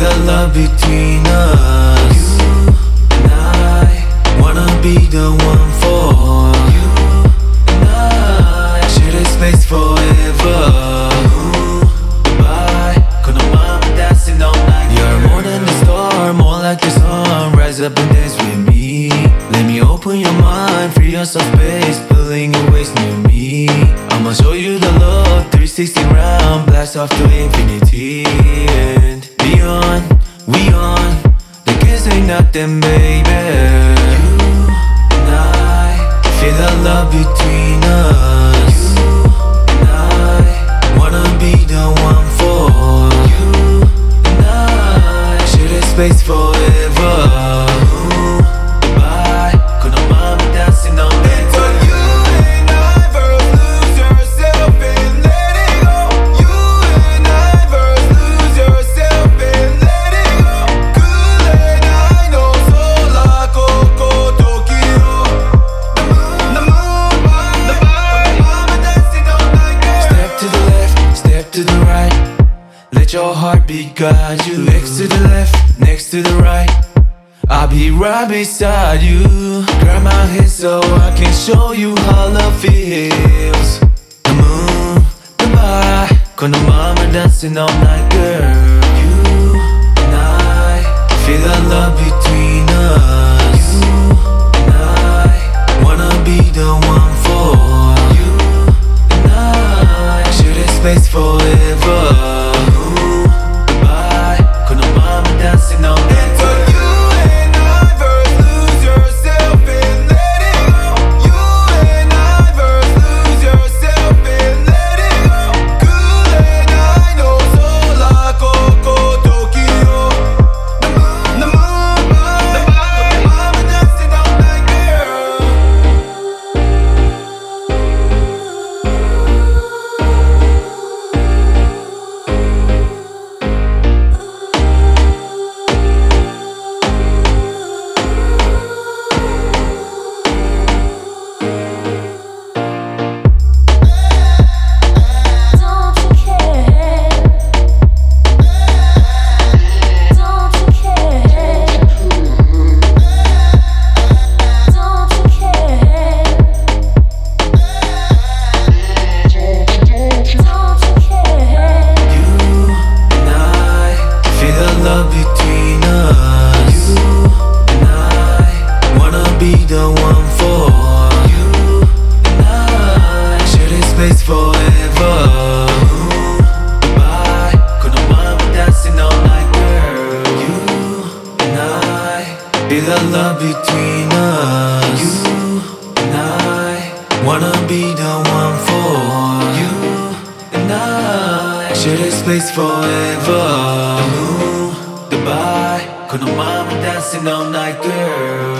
love between us. You and I wanna be the one for you and I. Share this space forever. Goodbye. Gonna mama dancing all night. You're more than the star, more like the sun. Rise up and dance with me. Let me open your mind, free some space, pulling your waist near me. I'ma show you the love, 360 round, blast off to infinity and beyond. We on, the kids ain't nothing, baby. Your heartbeat guide you. Next to the left, next to the right. I'll be right beside you. Grab my hand so I can show you how love feels. The moon, the vibe. Gonna mama dancing all night, girl. You and I feel the love between us. You and I wanna be the one one for you and I share this space forever. Bye. Gonna mama dancing all night, girl. You and I feel the love between us. You and I wanna be the one for you and I share this space forever. Goodbye. Gonna mama dancing all night, girl.